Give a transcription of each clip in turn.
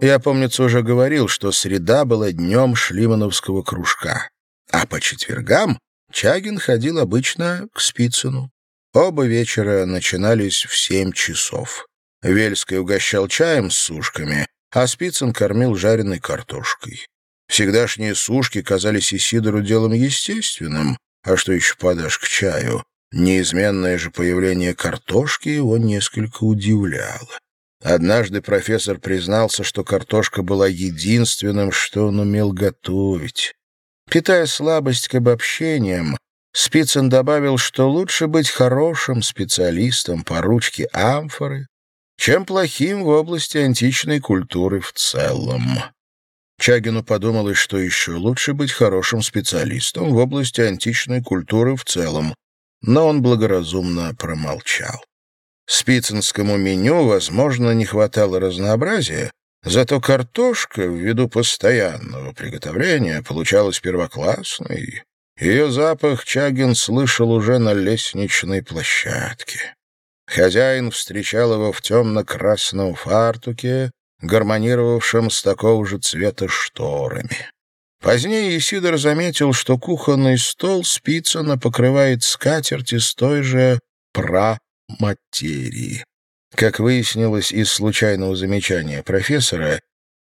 Я, помнится, уже говорил, что среда была днем шлимановского кружка, а по четвергам Чагин ходил обычно к Спицыну. Оба вечера начинались в семь часов. Вельский угощал чаем с сушками, а Спицын кормил жареной картошкой. Всегдашние сушки казались Исидору делом естественным, а что еще подашь к чаю? Неизменное же появление картошки его несколько удивляло. Однажды профессор признался, что картошка была единственным, что он умел готовить. Питая слабость к обобщениям, Спицын добавил, что лучше быть хорошим специалистом по ручке амфоры, чем плохим в области античной культуры в целом. Чагину подумалось, что еще лучше быть хорошим специалистом в области античной культуры в целом, но он благоразумно промолчал. Спицынскому меню, возможно, не хватало разнообразия, Зато картошка, ввиду постоянного приготовления, получалась первоклассной. Ее запах Чагин слышал уже на лестничной площадке. Хозяин встречал его в темно-красном фартуке, гармонировавшем с такого же цвета шторами. Позднее Исидор заметил, что кухонный стол Спицына покрывает скатерть из той же пра-материи. Как выяснилось из случайного замечания профессора,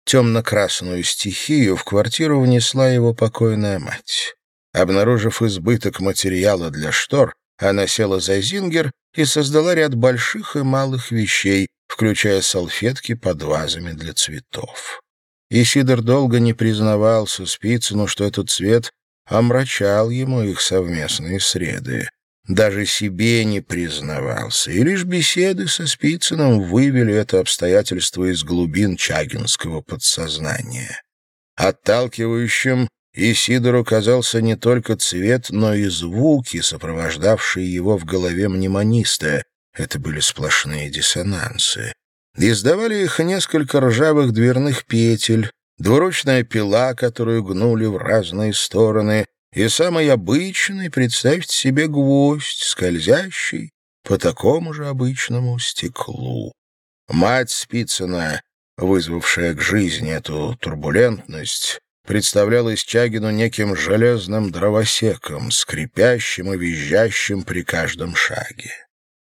темно-красную стихию в квартиру внесла его покойная мать. Обнаружив избыток материала для штор, она села за зингер и создала ряд больших и малых вещей, включая салфетки под вазами для цветов. Исидор долго не признавался Спицыну, что этот цвет омрачал ему их совместные среды даже себе не признавался, и лишь беседы со Спицыным вывели это обстоятельство из глубин чагинского подсознания. Отталкивающим Исидору казался не только цвет, но и звуки, сопровождавшие его в голове мнемониста. Это были сплошные диссонансы. Издавали их несколько ржавых дверных петель, двуручная пила, которую гнули в разные стороны, и самый обычный, представьте себе, гвоздь, скользящий по такому же обычному стеклу. Мать Спицына, вызвавшая к жизни эту турбулентность, представлялась Чагину неким железным дровосеком, скрипящим и визжащим при каждом шаге.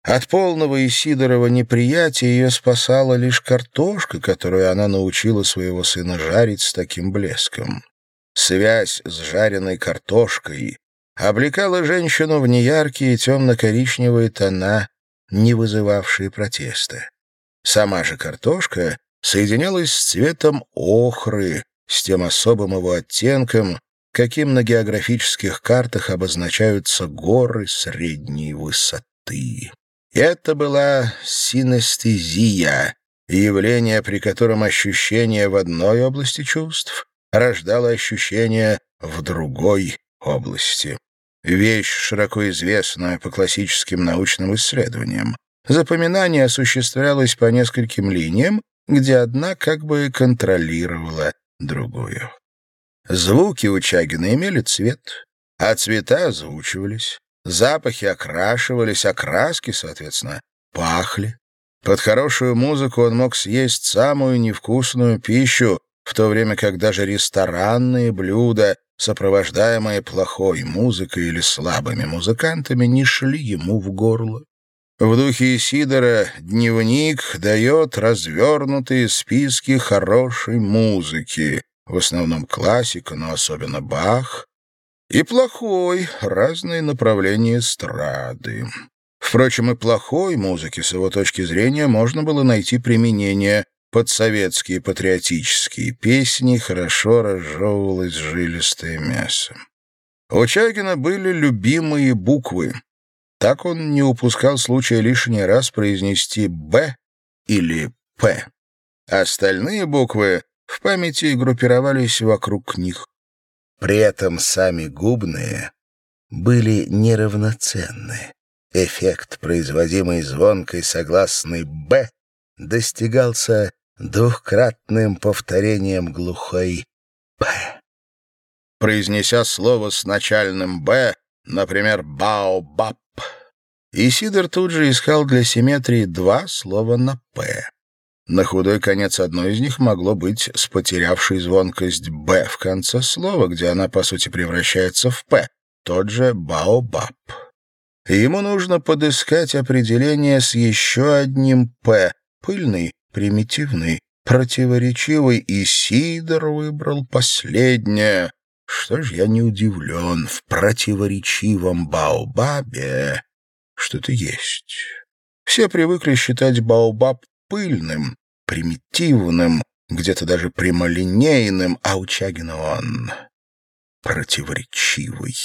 От полного Исидорова неприятия ее спасала лишь картошка, которую она научила своего сына жарить с таким блеском. Связь с жареной картошкой облекала женщину в неяркие темно-коричневые тона, не вызывавшие протеста. Сама же картошка соединялась с цветом охры, с тем особым его оттенком, каким на географических картах обозначаются горы средней высоты. Это была синестезия, явление, при котором ощущение в одной области чувств рождало ощущение в другой области. Вещь, широко известная по классическим научным исследованиям. Запоминание осуществлялось по нескольким линиям, где одна как бы контролировала другую. Звуки у Чагина имели цвет, а цвета озвучивались, запахи окрашивались, а краски, соответственно, пахли. Под хорошую музыку он мог съесть самую невкусную пищу, в то время как даже ресторанные блюда, сопровождаемые плохой музыкой или слабыми музыкантами, не шли ему в горло. В духе Сидора дневник дает развернутые списки хорошей музыки, в основном классика, но особенно Бах, и плохой, разные направления эстрады. Впрочем, и плохой музыке, с его точки зрения, можно было найти применение, под советские патриотические песни хорошо разжевывалось жилистое мясо. У Чагина были любимые буквы. Так он не упускал случая лишний раз произнести «Б» или «П». Остальные буквы в памяти группировались вокруг них. При этом сами губные были неравноценны. Эффект, производимый звонкой согласной «Б», достигался двухкратным повторением глухой «П». Произнеся слово с начальным «Б», например, «баобаб», Исидор тут же искал для симметрии два слова на «П». На худой конец одно из них могло быть с потерявшей звонкость «б» в конце слова, где она, по сути, превращается в «п», тот же «баобаб». Ему нужно подыскать определение с еще одним «п», пыльный, примитивный, противоречивый, и Сидор выбрал последнее. Что ж, я не удивлен, в противоречивом Баобабе что-то есть. Все привыкли считать Баобаб пыльным, примитивным, где-то даже прямолинейным, а у Чагина он противоречивый.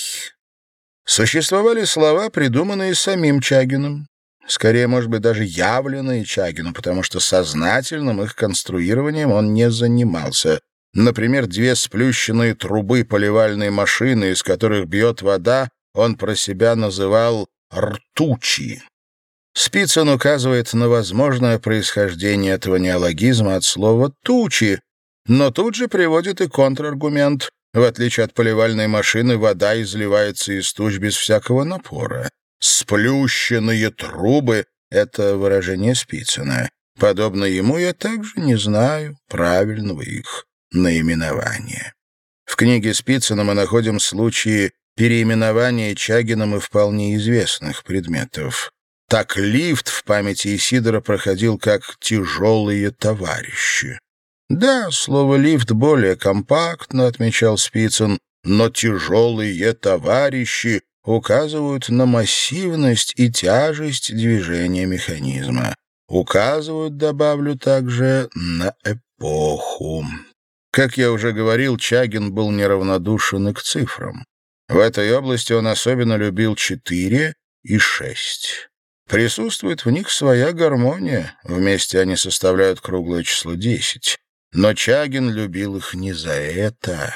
Существовали слова, придуманные самим Чагиным. Скорее, может быть, даже явленные Чагину, потому что сознательным их конструированием он не занимался. Например, две сплющенные трубы поливальной машины, из которых бьет вода, он про себя называл «ртучи». Спицын указывает на возможное происхождение этого неологизма от слова «тучи», но тут же приводит и контраргумент. В отличие от поливальной машины, вода изливается из туч без всякого напора. «Сплющенные трубы» — это выражение Спицына. Подобно ему я также не знаю правильного их наименования. В книге Спицына мы находим случаи переименования Чагином и вполне известных предметов. Так лифт в памяти Исидора проходил как «тяжелые товарищи». Да, слово «лифт» более компактно, отмечал Спицын, но «тяжелые товарищи» указывают на массивность и тяжесть движения механизма. Указывают, добавлю также, на эпоху. Как я уже говорил, Чагин был неравнодушен и к цифрам. В этой области он особенно любил четыре и шесть. Присутствует в них своя гармония, вместе они составляют круглое число десять. Но Чагин любил их не за это.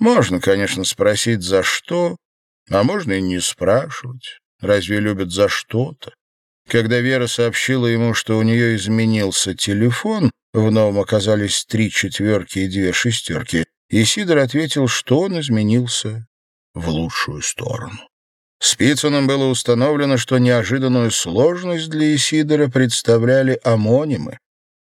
Можно, конечно, спросить, за что, а можно и не спрашивать. Разве любят за что-то? Когда Вера сообщила ему, что у нее изменился телефон, в новом оказались три четверки и две шестерки, Исидор ответил, что он изменился в лучшую сторону. Спицыным было установлено, что неожиданную сложность для Исидора представляли амонимы.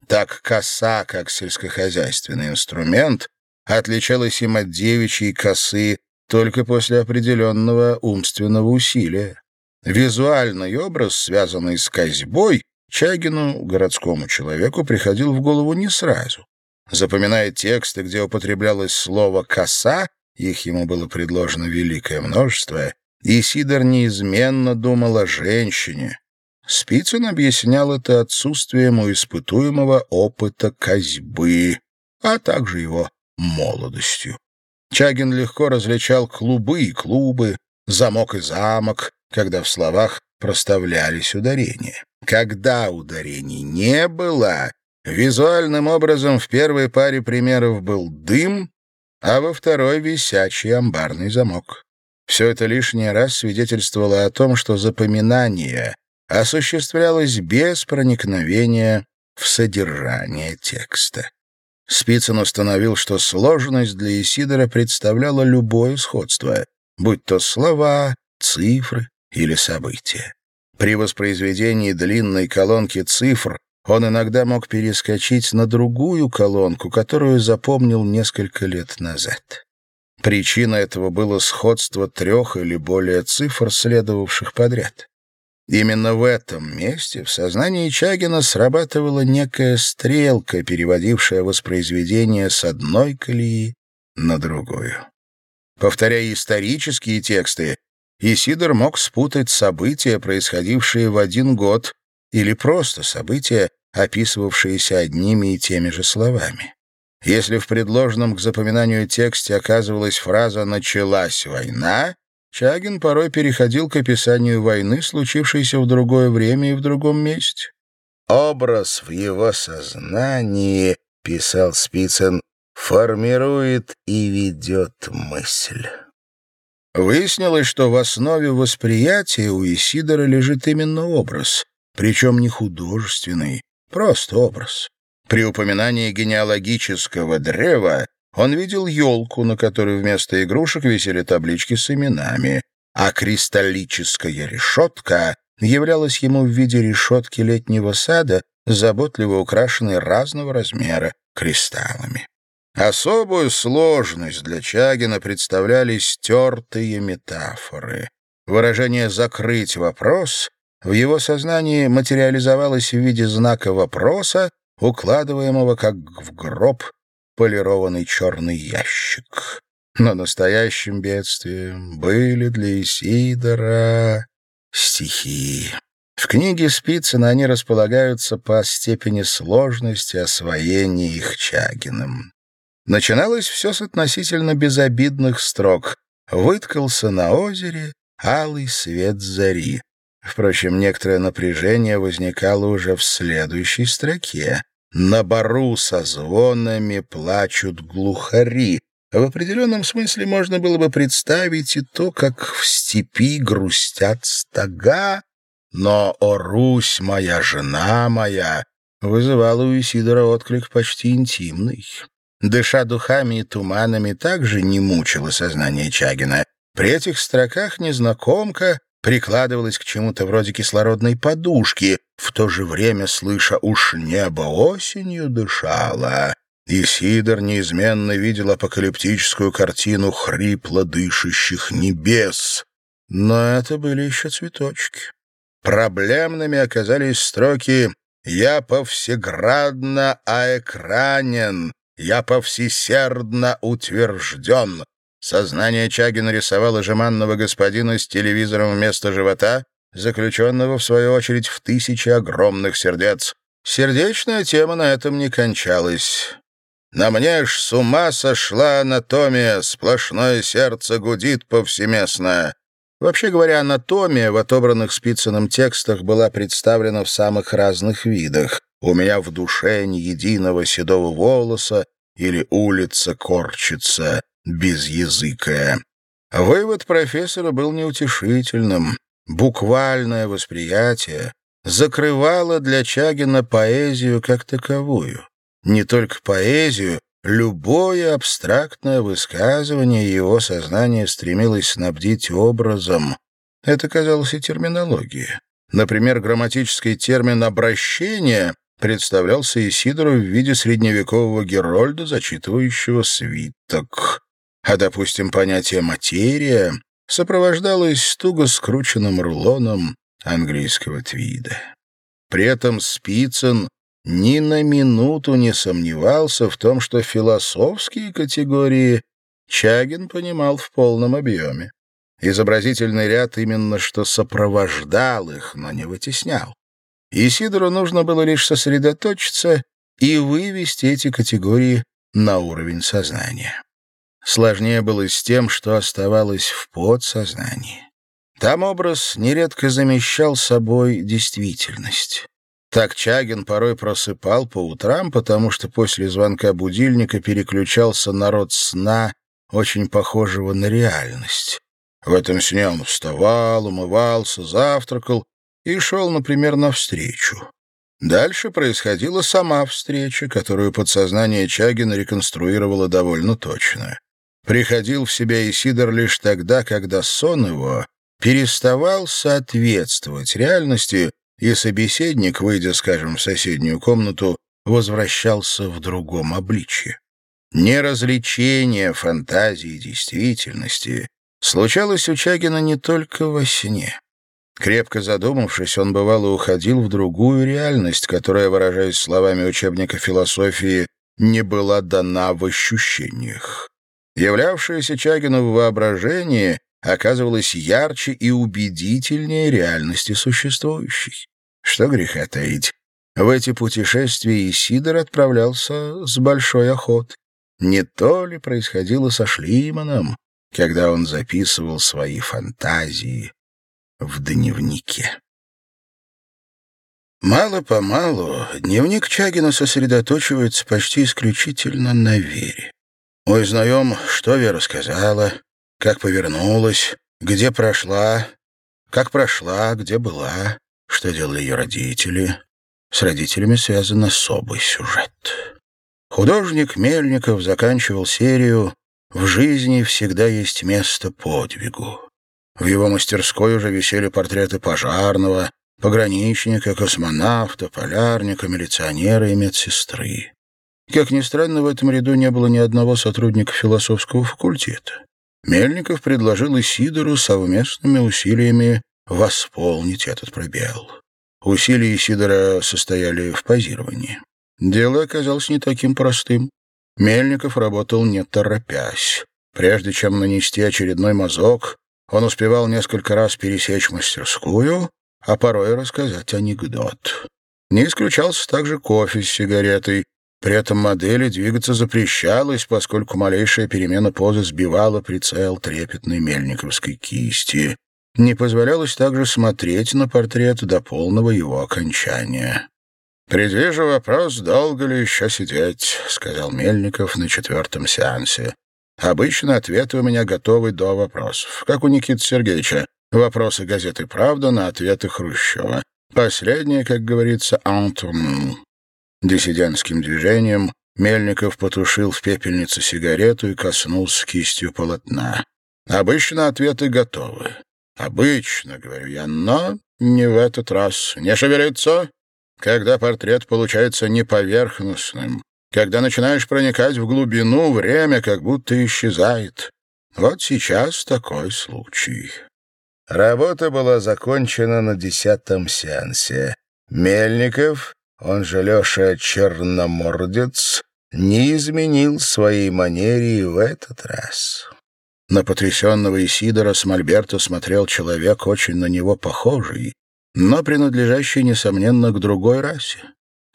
Так коса, как сельскохозяйственный инструмент, отличалась им от девичьей косы только после определенного умственного усилия. Визуальный образ, связанный с козьбой, Чагину, городскому человеку, приходил в голову не сразу. Запоминая тексты, где употреблялось слово «коса», их ему было предложено великое множество, и Сидор неизменно думал о женщине. Спицын объяснял это отсутствием у испытуемого опыта козьбы, а также его молодостью. Чагин легко различал клубы и клубы, замок и замок, когда в словах проставлялись ударения. Когда ударений не было, визуальным образом в первой паре примеров был дым, а во второй — висячий амбарный замок. Все это лишний раз свидетельствовало о том, что запоминание осуществлялось без проникновения в содержание текста. Спицын установил, что сложность для Исидора представляла любое сходство, будь то слова, цифры или события. При воспроизведении длинной колонки цифр он иногда мог перескочить на другую колонку, которую запомнил несколько лет назад. Причина этого было сходство трех или более цифр, следовавших подряд. Именно в этом месте в сознании Чагина срабатывала некая стрелка, переводившая воспроизведение с одной колеи на другую. Повторяя исторические тексты, Исидор мог спутать события, происходившие в один год, или просто события, описывавшиеся одними и теми же словами. Если в предложенном к запоминанию тексте оказывалась фраза «началась война», Чагин порой переходил к описанию войны, случившейся в другое время и в другом месте. «Образ в его сознании», — писал Спицын, — «формирует и ведет мысль». Выяснилось, что в основе восприятия у Исидора лежит именно образ, причем не художественный, просто образ. При упоминании генеалогического древа он видел елку, на которой вместо игрушек висели таблички с именами, а кристаллическая решетка являлась ему в виде решетки летнего сада заботливо украшенный разного размера кристаллами. Особую сложность для Чагина представляли стертые метафоры. Выражение «закрыть вопрос» в его сознании материализовалось в виде знака вопроса, укладываемого как в гроб полированный черный ящик. Но настоящим бедствием были для Исидора стихи. В книге Спицына они располагаются по степени сложности освоения их Чагиным. Начиналось все с относительно безобидных строк. «Выткался на озере алый свет зари». Впрочем, некоторое напряжение возникало уже в следующей строке. «На бару со звонами плачут глухари». В определенном смысле можно было бы представить и то, как в степи грустят стога, но «О, Русь моя, жена моя!» вызывал у Исидора отклик почти интимный. Дыша духами и туманами, также не мучило сознание Чагина. При этих строках незнакомка прикладывалась к чему-то вроде кислородной подушки, в то же время слыша «уж небо осенью дышало». И Сидор неизменно видел апокалиптическую картину хрипло дышащих небес. Но это были еще цветочки. Проблемными оказались строки «Я повсеградно аэкранен», «Я повсесердно утвержден». Сознание Чагина рисовало жеманного господина с телевизором вместо живота, заключенного, в свою очередь, в тысячи огромных сердец. Сердечная тема на этом не кончалась. «На мне ж с ума сошла анатомия, сплошное сердце гудит повсеместно». Вообще говоря, анатомия в отобранных Спицыным текстах была представлена в самых разных видах. «У меня в душе ни единого седого волоса» или «Улица корчится безязыкая». Вывод профессора был неутешительным. Буквальное восприятие закрывало для Чагина поэзию как таковую. Не только поэзию, Любое абстрактное высказывание его сознание стремилось снабдить образом. Это казалось и терминологией. Например, грамматический термин «обращение» представлялся Исидору в виде средневекового герольда, зачитывающего свиток. А, допустим, понятие «материя» сопровождалось туго скрученным рулоном английского твида. При этом Спицын ни на минуту не сомневался в том, что философские категории Чагин понимал в полном объеме. Изобразительный ряд именно что сопровождал их, но не вытеснял. Исидору нужно было лишь сосредоточиться и вывести эти категории на уровень сознания. Сложнее было с тем, что оставалось в подсознании. Там образ нередко замещал собой действительность. Так Чагин порой просыпал по утрам, потому что после звонка будильника переключался на род сна, очень похожего на реальность. В этом сне он вставал, умывался, завтракал и шел, например, навстречу. Дальше происходила сама встреча, которую подсознание Чагина реконструировало довольно точно. Приходил в себя Исидор лишь тогда, когда сон его переставал соответствовать реальности и собеседник, выйдя, скажем, в соседнюю комнату, возвращался в другом обличье. Неразличение фантазии и действительности случалось у Чагина не только во сне. Крепко задумавшись, он бывало уходил в другую реальность, которая, выражаясь словами учебника философии, не была дана в ощущениях. Являвшаяся Чагину в воображении оказывалась ярче и убедительнее реальности существующей. Что греха таить. В эти путешествия Исидор отправлялся с большой охотой. Не то ли происходило со Шлиманом, когда он записывал свои фантазии в дневнике. Мало-помалу дневник Чагина сосредоточивается почти исключительно на вере. Узнаем, что Вера сказала, как повернулась, где прошла, как прошла, где была, что делали ее родители. С родителями связан особый сюжет. Художник Мельников заканчивал серию «В жизни всегда есть место подвигу». В его мастерской уже висели портреты Пожарного, пограничника, космонавта, полярника, милиционера и медсестры. Как ни странно, в этом ряду не было ни одного сотрудника философского факультета. Мельников предложил Исидору совместными усилиями восполнить этот пробел. Усилия Исидора состояли в позировании. Дело оказалось не таким простым. Мельников работал не торопясь. Прежде чем нанести очередной мазок, он успевал несколько раз пересечь мастерскую, а порой рассказать анекдот. Не исключался также кофе с сигаретой. При этом модели двигаться запрещалось, поскольку малейшая перемена позы сбивала прицел трепетной мельниковской кисти. Не позволялось также смотреть на портрет до полного его окончания. «Предвижу вопрос, долго ли еще сидеть», — сказал Мельников на четвертом сеансе. «Обычно ответы у меня готовы до вопросов, как у Никиты Сергеевича. Вопросы газеты «Правда» на ответы Хрущева. Последнее, как говорится, «антурну». Диссидентским движением Мельников потушил в пепельнице сигарету и коснулся кистью полотна. «Обычно ответы готовы. Обычно, — говорю я, — но не в этот раз. Не шевелиться!» когда портрет получается неповерхностным, когда начинаешь проникать в глубину, время как будто исчезает. Вот сейчас такой случай. Работа была закончена на десятом сеансе. Мельников, он же Леша Черномордец, не изменил своей манере в этот раз. На потрясенного Исидора с Мольберта смотрел человек, очень на него похожий, но принадлежащий, несомненно, к другой расе.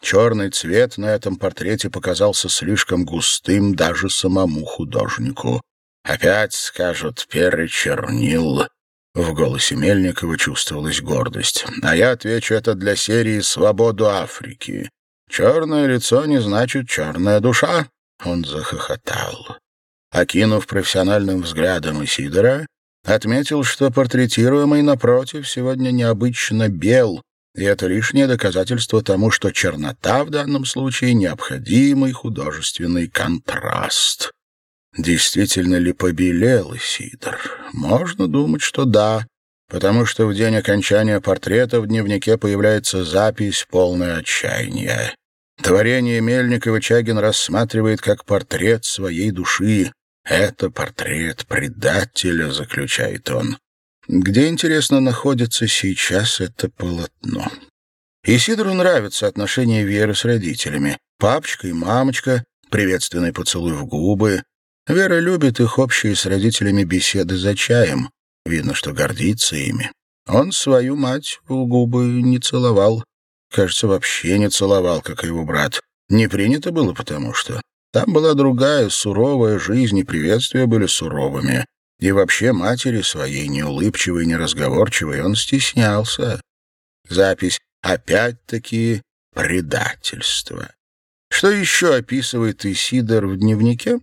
Черный цвет на этом портрете показался слишком густым даже самому художнику. «Опять, скажут, перечернил». В голосе Мельникова чувствовалась гордость. А я отвечу это для серии «Свободу Африки». «Черное лицо не значит черная душа». Он захохотал. Окинув профессиональным взглядом Исидора, Отметил, что портретируемый, напротив, сегодня необычно бел, и это лишнее доказательство тому, что чернота в данном случае — необходимый художественный контраст. Действительно ли побелел Сидор? Можно думать, что да, потому что в день окончания портрета в дневнике появляется запись полная отчаяния. Творение Мельникова Чагин рассматривает как портрет своей души, «Это портрет предателя», — заключает он. Где, интересно, находится сейчас это полотно? Исидору нравятся отношения Веры с родителями. Папочка и мамочка, приветственный поцелуй в губы. Вера любит их общие с родителями беседы за чаем. Видно, что гордится ими. Он свою мать в губы не целовал. Кажется, вообще не целовал, как и его брат. Не принято было, потому что там была другая, суровая жизнь, и приветствия были суровыми. И вообще матери своей, неулыбчивой, неразговорчивой, он стеснялся. Запись «Опять-таки предательство». Что еще описывает Исидор в дневнике?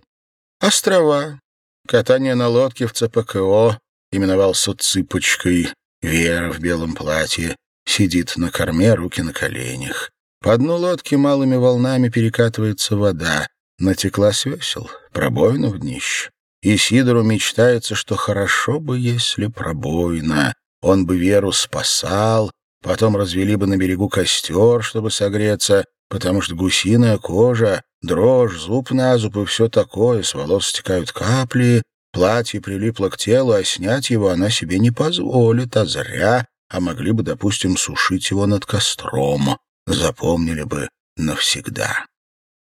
Острова. Катание на лодке в ЦПКО именовался цыпочкой. Вера в белом платье сидит на корме, руки на коленях. По дну лодки малыми волнами перекатывается вода. Натекла с весел, пробоина в днище. И Сидору мечтается, что хорошо бы, если пробоина. Он бы Веру спасал, потом развели бы на берегу костер, чтобы согреться, потому что гусиная кожа, дрожь, зуб на зуб и все такое, с волос стекают капли, платье прилипло к телу, а снять его она себе не позволит, а зря, а могли бы, допустим, сушить его над костром, запомнили бы навсегда.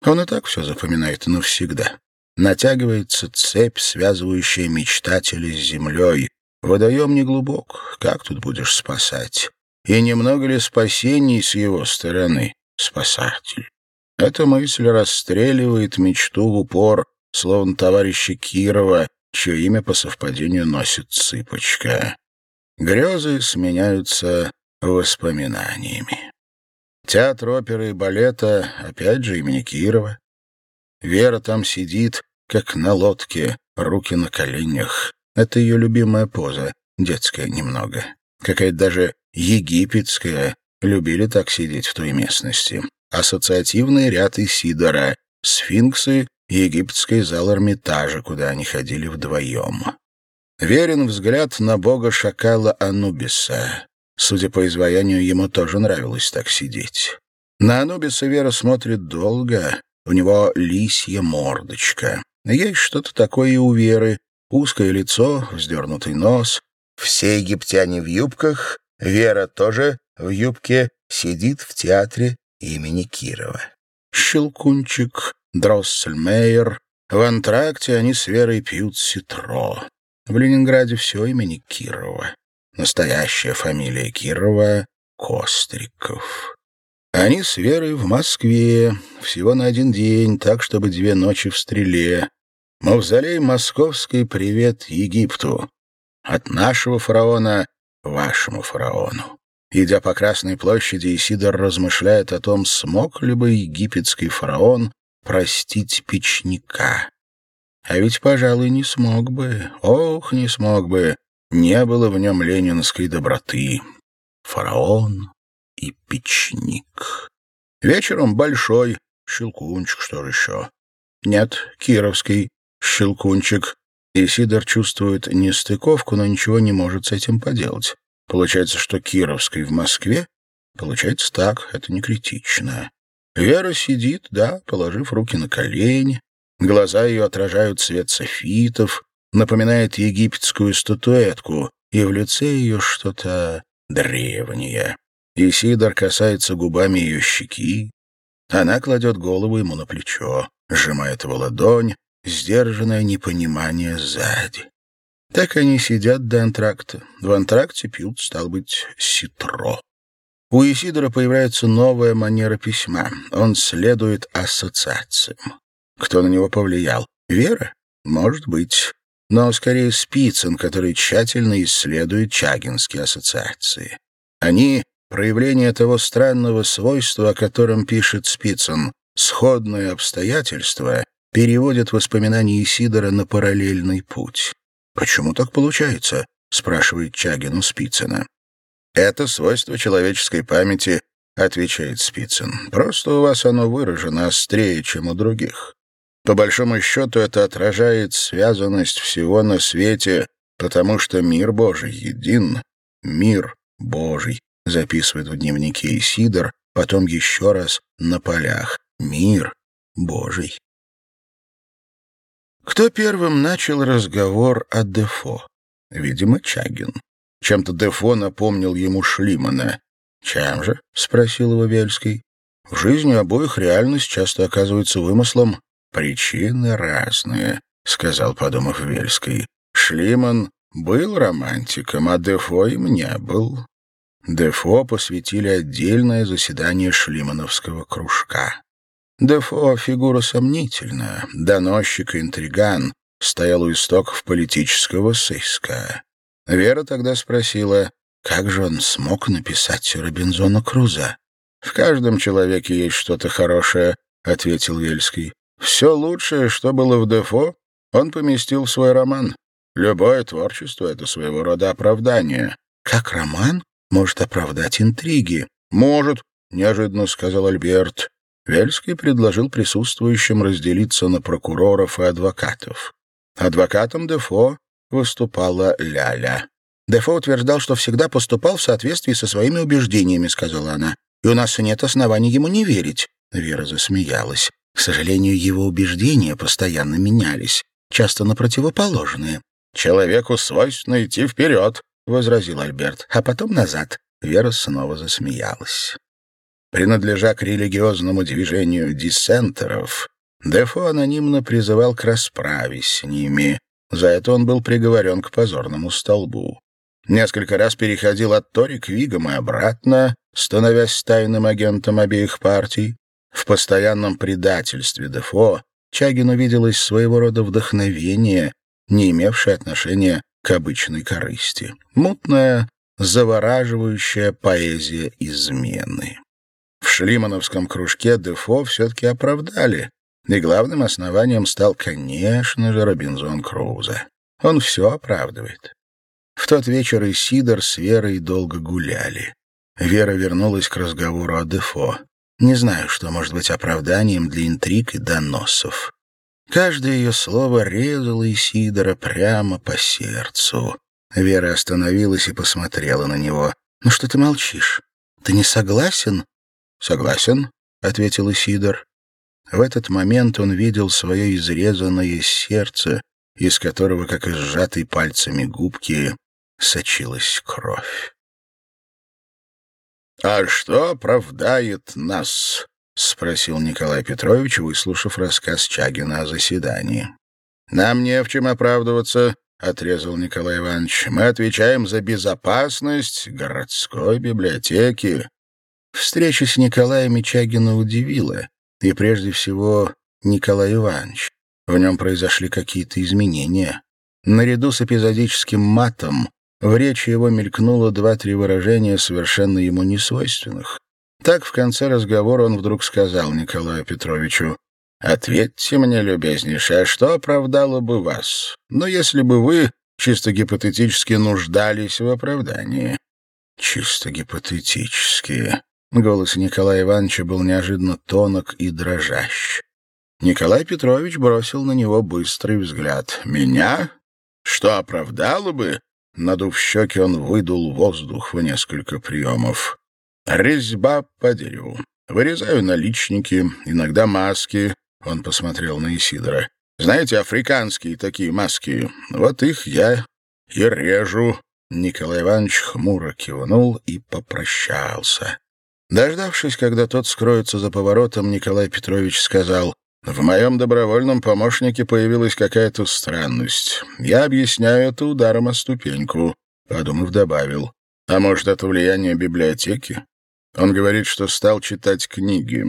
Он и так все запоминает навсегда. Натягивается цепь, связывающая мечтателей с землей. Водоем не глубок, как тут будешь спасать? И немного ли спасений с его стороны, спасатель? Эта мысль расстреливает мечту в упор, словно товарища Кирова, чье имя по совпадению носит цыпочка. Грезы сменяются воспоминаниями. Театр оперы и балета, опять же, имени Кирова. Вера там сидит, как на лодке, руки на коленях. Это ее любимая поза, детская немного. Какая-то даже египетская. Любили так сидеть в той местности. Ассоциативный ряд Исидора, сфинксы, египетский зал Эрмитажа, куда они ходили вдвоем. Верен взгляд на бога шакала Анубиса. Судя по изваянию, ему тоже нравилось так сидеть. На Анубиса Вера смотрит долго, у него лисья мордочка. Есть что-то такое и у Веры. Узкое лицо, вздернутый нос. Все египтяне в юбках, Вера тоже в юбке, сидит в театре имени Кирова. Щелкунчик, Дроссельмейер. В антракте они с Верой пьют ситро. В Ленинграде все имени Кирова. Настоящая фамилия Кирова — Костриков. Они с Верой в Москве, всего на один день, так, чтобы две ночи в стреле. Мавзолей московский привет Египту. От нашего фараона вашему фараону. Идя по Красной площади, Исидор размышляет о том, смог ли бы египетский фараон простить печника. А ведь, пожалуй, не смог бы. Ох, не смог бы. Не было в нем ленинской доброты. Фараон и печник. Вечером большой щелкунчик, что же еще? Нет, кировский щелкунчик. И Сидор чувствует нестыковку, но ничего не может с этим поделать. Получается, что кировский в Москве? Получается так, это не критично. Вера сидит, да, положив руки на колени. Глаза ее отражают цвет софитов, напоминает египетскую статуэтку, и в лице ее что-то древнее. И Сидор касается губами ее щеки. Она кладет голову ему на плечо, сжимает его ладонь, сдержанное непонимание сзади. Так они сидят до антракта. В антракте пьют, стал быть, ситро. У Исидора появляется новая манера письма. Он следует ассоциациям. Кто на него повлиял? Вера? Может быть. Но скорее Спицын, который тщательно исследует чагинские ассоциации. Они — проявление того странного свойства, о котором пишет Спицын. Сходные обстоятельства переводят воспоминания Исидора на параллельный путь. «Почему так получается?» — спрашивает Чагин у Спицына. «Это свойство человеческой памяти», — отвечает Спицын. «Просто у вас оно выражено острее, чем у других. По большому счету это отражает связанность всего на свете, потому что мир Божий един, мир Божий», — записывает в дневнике Исидор, потом еще раз на полях. «Мир Божий». Кто первым начал разговор о Дефо? Видимо, Чагин. Чем-то Дефо напомнил ему Шлимана. «Чем же?» — спросил его Вельский. «В жизни обоих реальность часто оказывается вымыслом. Причины разные», — сказал, подумав Вельский. «Шлиман был романтиком, а Дефо им не был». Дефо посвятили отдельное заседание шлимановского кружка. Дефо — фигура сомнительная, доносчик и интриган, стоял у истоков политического сыска. Вера тогда спросила, как же он смог написать Робинзона Круза? «В каждом человеке есть что-то хорошее», — ответил Вельский. «Все лучшее, что было в Дефо, он поместил в свой роман. Любое творчество — это своего рода оправдание». «Как роман может оправдать интриги?» «Может», — неожиданно сказал Альберт. Вельский предложил присутствующим разделиться на прокуроров и адвокатов. Адвокатом Дефо выступала Ляля. «Дефо утверждал, что всегда поступал в соответствии со своими убеждениями», — сказала она. «И у нас нет оснований ему не верить». Вера засмеялась. К сожалению, его убеждения постоянно менялись, часто на противоположные. «Человеку свойственно идти вперед», — возразил Альберт, а потом назад. Вера снова засмеялась. Принадлежа к религиозному движению диссентеров, Дефо анонимно призывал к расправе с ними. За это он был приговорен к позорному столбу. Несколько раз переходил от Тори к Вигам и обратно, становясь тайным агентом обеих партий. В постоянном предательстве Дефо Чагин увиделось своего рода вдохновение, не имевшее отношения к обычной корысти. Мутная, завораживающая поэзия измены. В шлимановском кружке Дефо все-таки оправдали, и главным основанием стал, конечно же, Робинзон Крузо. Он все оправдывает. В тот вечер и Сидор с Верой долго гуляли. Вера вернулась к разговору о Дефо. Не знаю, что может быть оправданием для интриг и доносов. Каждое ее слово резало Исидора прямо по сердцу. Вера остановилась и посмотрела на него. «Ну что ты молчишь? Ты не согласен?» «Согласен», — ответил Исидор. В этот момент он видел свое изрезанное сердце, из которого, как из сжатой пальцами губки, сочилась кровь. «А что оправдает нас?» — спросил Николай Петрович, выслушав рассказ Чагина о заседании. «Нам не в чем оправдываться», — отрезал Николай Иванович. «Мы отвечаем за безопасность городской библиотеки». Встреча с Николаем и Чагина удивила, и прежде всего Николай Иванович. В нем произошли какие-то изменения. Наряду с эпизодическим матом в речи его мелькнуло два-три выражения, совершенно ему несвойственных. Так в конце разговора он вдруг сказал Николаю Петровичу, «Ответьте мне, любезнейший, а что оправдало бы вас? Но если бы вы чисто гипотетически нуждались в оправдании». «Чисто гипотетически», Голос Николая Ивановича был неожиданно тонок и дрожащ. Николай Петрович бросил на него быстрый взгляд. «Меня? Что оправдало бы?» Надув щеки, он выдул воздух в несколько приемов. «Резьба по дереву. Вырезаю наличники, иногда маски». Он посмотрел на Исидора. «Знаете, африканские такие маски. Вот их я и режу». Николай Иванович хмуро кивнул и попрощался. Дождавшись, когда тот скроется за поворотом, Николай Петрович сказал, «В моем добровольном помощнике появилась какая-то странность. Я объясняю это ударом о ступеньку», — подумав, добавил. «А может, это влияние библиотеки?» Он говорит, что стал читать книги.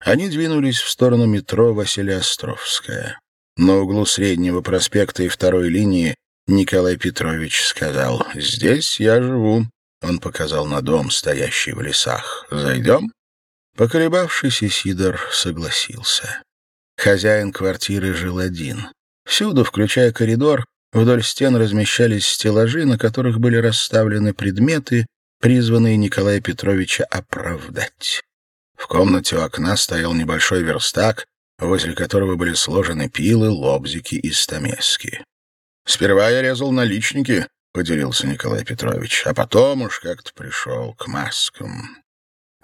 Они двинулись в сторону метро Василиостровская. На углу Среднего проспекта и второй линии Николай Петрович сказал, «Здесь я живу. Он показал на дом, стоящий в лесах. «Зайдем?» Поколебавшись, Исидор согласился. Хозяин квартиры жил один. Всюду, включая коридор, вдоль стен размещались стеллажи, на которых были расставлены предметы, призванные Николая Петровича оправдать. В комнате у окна стоял небольшой верстак, возле которого были сложены пилы, лобзики и стамески. «Сперва я резал наличники», — поделился Николай Петрович, а потом уж как-то пришел к маскам.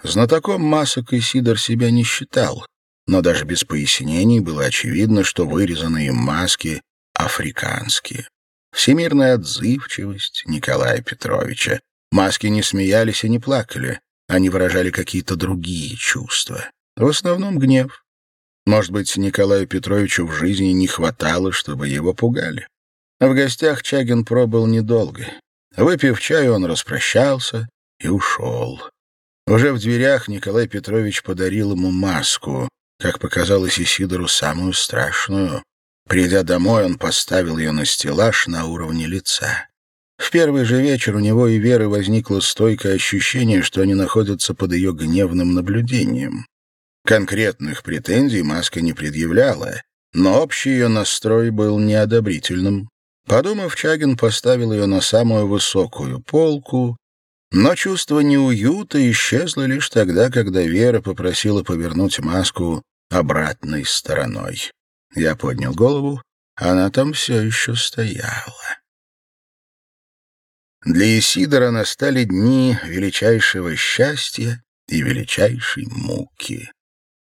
Знатоком масок Исидор себя не считал, но даже без пояснений было очевидно, что вырезанные маски африканские. Всемирная отзывчивость Николая Петровича. Маски не смеялись и не плакали, они выражали какие-то другие чувства. В основном гнев. Может быть, Николаю Петровичу в жизни не хватало, чтобы его пугали. В гостях Чагин пробыл недолго. Выпив чаю, он распрощался и ушел. Уже в дверях Николай Петрович подарил ему маску, как показалось Исидору, самую страшную. Придя домой, он поставил ее на стеллаж на уровне лица. В первый же вечер у него и Веры возникло стойкое ощущение, что они находятся под ее гневным наблюдением. Конкретных претензий маска не предъявляла, но общий ее настрой был неодобрительным. Подумав, Чагин поставил ее на самую высокую полку, но чувство неуюта исчезло лишь тогда, когда Вера попросила повернуть маску обратной стороной. Я поднял голову, она там все еще стояла. Для Исидора настали дни величайшего счастья и величайшей муки.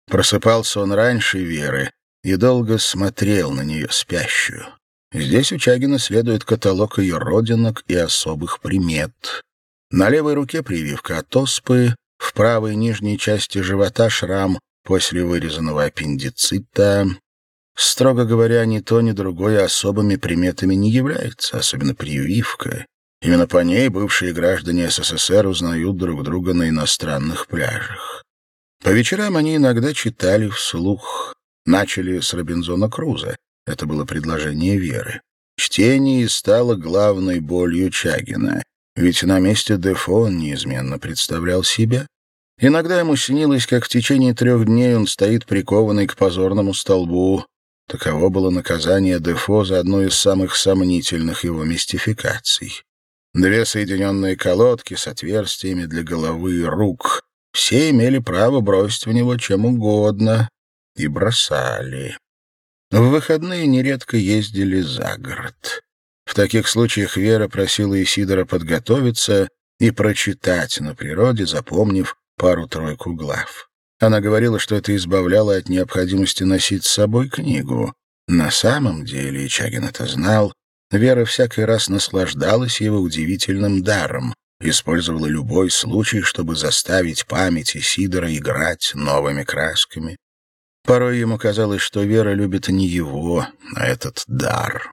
Просыпался он раньше Веры и долго смотрел на нее спящую. Здесь у Чагина следует каталог ее родинок и особых примет. На левой руке прививка от оспы, в правой нижней части живота шрам после вырезанного аппендицита. Строго говоря, ни то, ни другое особыми приметами не является, особенно прививка. Именно по ней бывшие граждане СССР узнают друг друга на иностранных пляжах. По вечерам они иногда читали вслух. Начали с Робинзона Круза. Это было предложение Веры. Чтение стало главной болью Чагина, ведь на месте Дефо он неизменно представлял себя. Иногда ему снилось, как в течение трех дней он стоит прикованный к позорному столбу. Таково было наказание Дефо за одну из самых сомнительных его мистификаций. Две соединенные колодки с отверстиями для головы и рук. Все имели право бросить в него чем угодно. И бросали. В выходные нередко ездили за город. В таких случаях Вера просила Исидора подготовиться и прочитать на природе, запомнив пару-тройку глав. Она говорила, что это избавляло от необходимости носить с собой книгу. На самом деле, и Чагин это знал, Вера всякий раз наслаждалась его удивительным даром, использовала любой случай, чтобы заставить память Исидора играть новыми красками. Порой ему казалось, что Вера любит не его, а этот дар.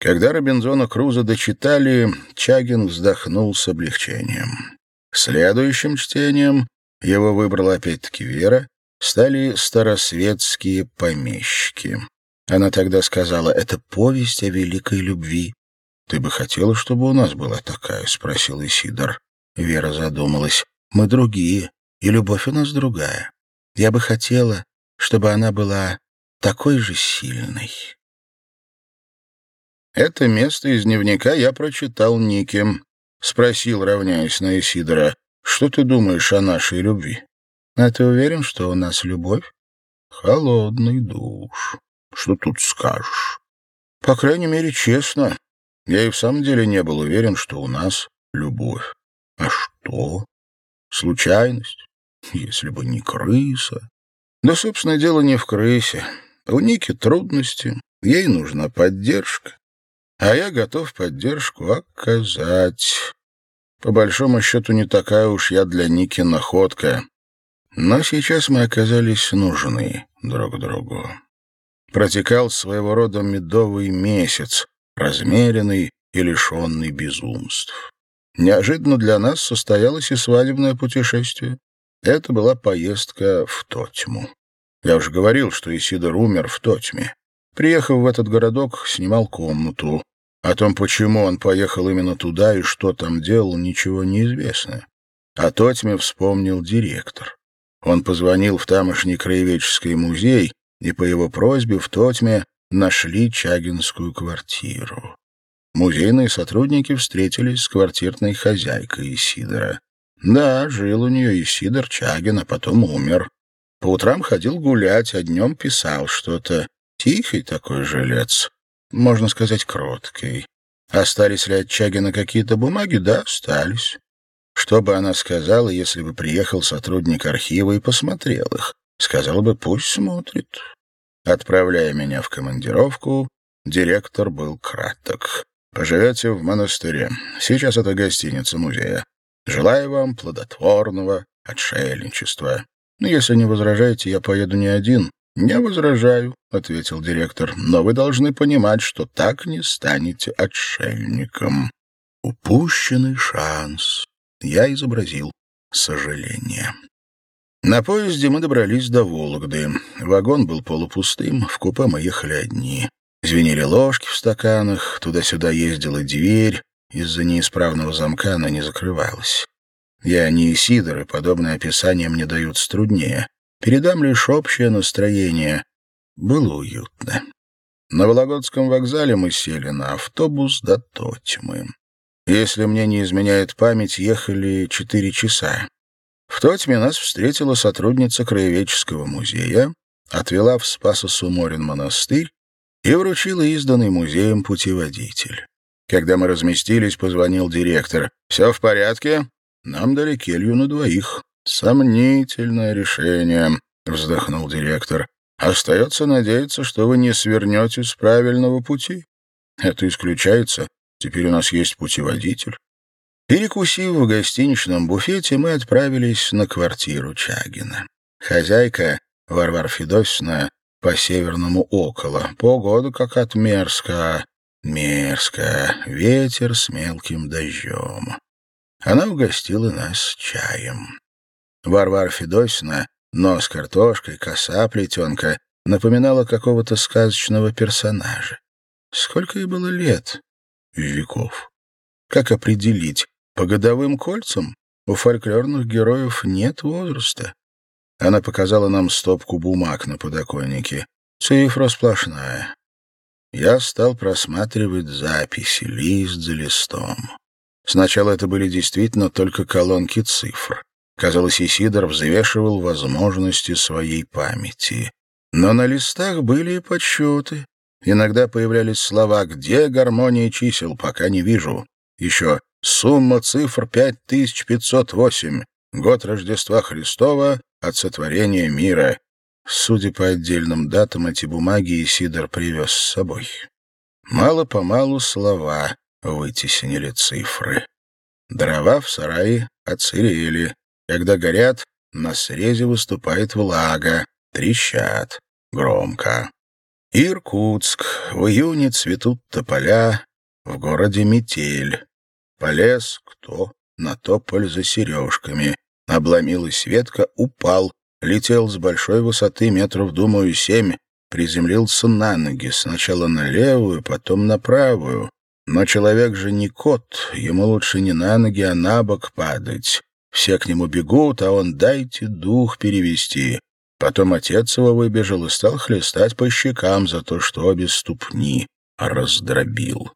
Когда Робинзона Круза дочитали, Чагин вздохнул с облегчением. Следующим чтением его выбрала опять-таки Вера, стали старосветские помещики. Она тогда сказала, это повесть о великой любви. «Ты бы хотела, чтобы у нас была такая?» — спросил Исидор. Вера задумалась. «Мы другие, и любовь у нас другая. Я бы хотела, чтобы она была такой же сильной». Это место из дневника я прочитал Нике. Спросил, равняясь на Исидора, что ты думаешь о нашей любви? А ты уверен, что у нас любовь? Холодный душ. Что тут скажешь? По крайней мере, честно. Я и в самом деле не был уверен, что у нас любовь. А что? Случайность? Если бы не крыса. Да, собственно, дело не в крысе. У Ники трудности, ей нужна поддержка. А я готов поддержку оказать. По большому счету, не такая уж я для Ники находка. Но сейчас мы оказались нужны друг другу. Протекал своего рода медовый месяц, размеренный и лишенный безумств. Неожиданно для нас состоялось и свадебное путешествие. Это была поездка в Тотьму. Я уже говорил, что Исидор умер в Тотьме. Приехав в этот городок, снимал комнату. О том, почему он поехал именно туда и что там делал, ничего не известно. О Тотьме вспомнил директор. Он позвонил в тамошний краеведческий музей, и по его просьбе в Тотьме нашли Чагинскую квартиру. Музейные сотрудники встретились с квартирной хозяйкой Исидора. Да, жил у нее Исидор Чагин, а потом умер. По утрам ходил гулять, а днем писал что-то. Тихий такой жилец можно сказать, кроткой. Остались ли от Чагина какие-то бумаги? Да, остались. Что бы она сказала, если бы приехал сотрудник архива и посмотрел их? Сказала бы, пусть смотрит. Отправляя меня в командировку, директор был краток. Поживете в монастыре. Сейчас это гостиница музея. Желаю вам плодотворного отшельничества. Но если не возражаете, я поеду не один. «Не возражаю», — ответил директор, — «но вы должны понимать, что так не станете отшельником». Упущенный шанс. Я изобразил сожаление. На поезде мы добрались до Вологды. Вагон был полупустым, в купе мы ехали одни. Звенели ложки в стаканах, туда-сюда ездила дверь, из-за неисправного замка она не закрывалась. Я не Исидор, и подобное описание мне дают труднее. Передам лишь общее настроение. Было уютно. На Вологодском вокзале мы сели на автобус до Тотьмы. Если мне не изменяет память, ехали четыре часа. В Тотьме нас встретила сотрудница Краеведческого музея, отвела в Спасо-Суморин монастырь и вручила изданный музеем путеводитель. Когда мы разместились, позвонил директор. «Все в порядке?» Нам дали келью на двоих. «Сомнительное решение», — вздохнул директор. «Остается надеяться, что вы не свернете с правильного пути. Это исключается. Теперь у нас есть путеводитель». Перекусив в гостиничном буфете, мы отправились на квартиру Чагина. Хозяйка, Варвара Федосина, по северному около. Погода как мерзкая, мерзкая, ветер с мелким дождем. Она угостила нас чаем. Варвара Федосина, нос картошкой, коса плетенка, напоминала какого-то сказочного персонажа. Сколько ей было лет? Веков. Как определить? По годовым кольцам? У фольклорных героев нет возраста. Она показала нам стопку бумаг на подоконнике. Цифра сплошная. Я стал просматривать записи, лист за листом. Сначала это были действительно только колонки цифр. Казалось, Исидор взвешивал возможности своей памяти. Но на листах были и подсчеты. Иногда появлялись слова «Где гармония чисел? Пока не вижу». Еще сумма цифр 5508. Год Рождества Христова от сотворения мира. Судя по отдельным датам, эти бумаги Исидор привез с собой. Мало-помалу слова вытеснили цифры. Дрова в сарае отсырели. Когда горят, на срезе выступает влага, трещат громко. Иркутск. В июне цветут тополя, в городе метель. Полез кто на тополь за сережками. Обломилась ветка, упал, летел с большой высоты метров, думаю, семь, приземлился на ноги, сначала на левую, потом на правую. Но человек же не кот, ему лучше не на ноги, а на бок падать. Все к нему бегут, а он «дайте дух перевести». Потом отец его выбежал и стал хлестать по щекам за то, что обе ступни раздробил.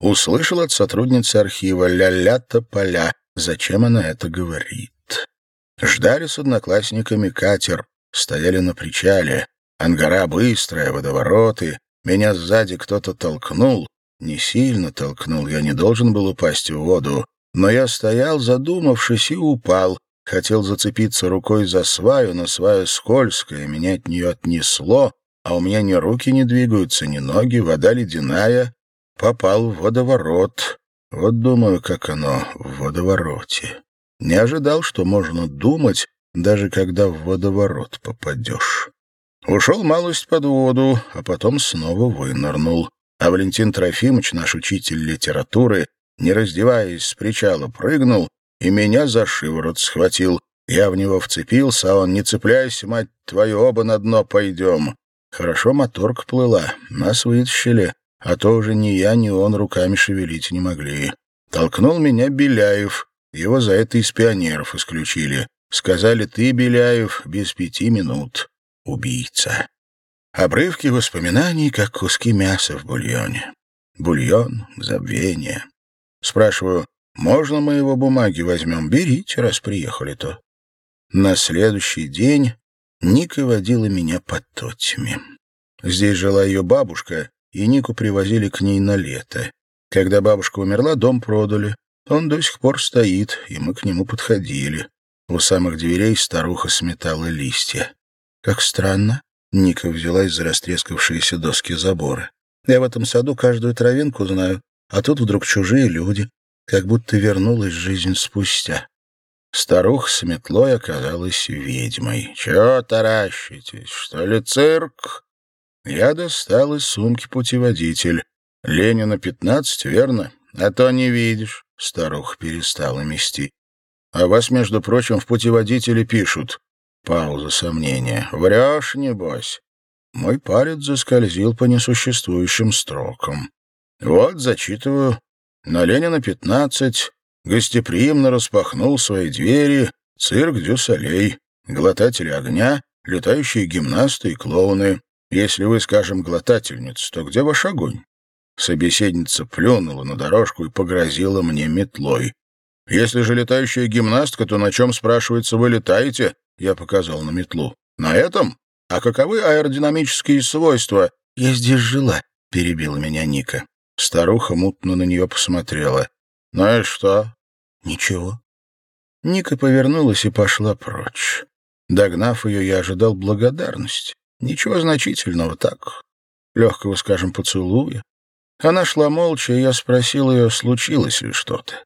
Услышал от сотрудницы архива «ля-ля-то поля». Зачем она это говорит? Ждали с одноклассниками катер, стояли на причале. Ангара быстрая, водовороты. Меня сзади кто-то толкнул. Не сильно толкнул, я не должен был упасть в воду. Но я стоял, задумавшись, и упал. Хотел зацепиться рукой за сваю, но свая скользкая, меня от нее отнесло, а у меня ни руки не двигаются, ни ноги, вода ледяная. Попал в водоворот. Вот думаю, как оно в водовороте. Не ожидал, что можно думать, даже когда в водоворот попадешь. Ушел малость под воду, а потом снова вынырнул. А Валентин Трофимович, наш учитель литературы, не раздеваясь с причала, прыгнул и меня за шиворот схватил. Я в него вцепился, а он, не цепляйся, мать твою, оба на дно пойдем. Хорошо моторка плыла, нас вытащили, а то уже ни я, ни он руками шевелить не могли. Толкнул меня Беляев, его за это из пионеров исключили. Сказали, ты, Беляев, без пяти минут убийца. Обрывки воспоминаний, как куски мяса в бульоне. Бульон, забвение. Спрашиваю, можно мы его бумаги возьмем? Берите, раз приехали-то. На следующий день Ника водила меня под Тотями. Здесь жила ее бабушка, и Нику привозили к ней на лето. Когда бабушка умерла, дом продали. Он до сих пор стоит, и мы к нему подходили. У самых дверей старуха сметала листья. Как странно. Ника взялась за растрескавшиеся доски забора. Я в этом саду каждую травинку знаю, а тут вдруг чужие люди, как будто вернулась жизнь спустя. Старуха с метлой оказалась ведьмой. «Чего таращитесь? Что ли цирк?» Я достал из сумки путеводитель. «Ленина, пятнадцать, верно? А то не видишь». Старуха перестала мести. «А вас, между прочим, в путеводителе пишут». Пауза сомнения. «Врешь, небось?» Мой палец заскользил по несуществующим строкам. Вот, зачитываю. На Ленина, 15, гостеприимно распахнул свои двери цирк Дюсалей, глотатели огня, летающие гимнасты и клоуны. Если вы, скажем, глотательница, то где ваш огонь? Собеседница плюнула на дорожку и погрозила мне метлой. «Если же летающая гимнастка, то на чем, спрашивается, вы летаете?» Я показал на метлу. «На этом? А каковы аэродинамические свойства?» «Я здесь жила», — перебила меня Ника. Старуха мутно на нее посмотрела. «Ну и что?» «Ничего». Ника повернулась и пошла прочь. Догнав ее, я ожидал благодарности. Ничего значительного, так, легкого, скажем, поцелуя, она шла молча, и я спросил ее, случилось ли что-то.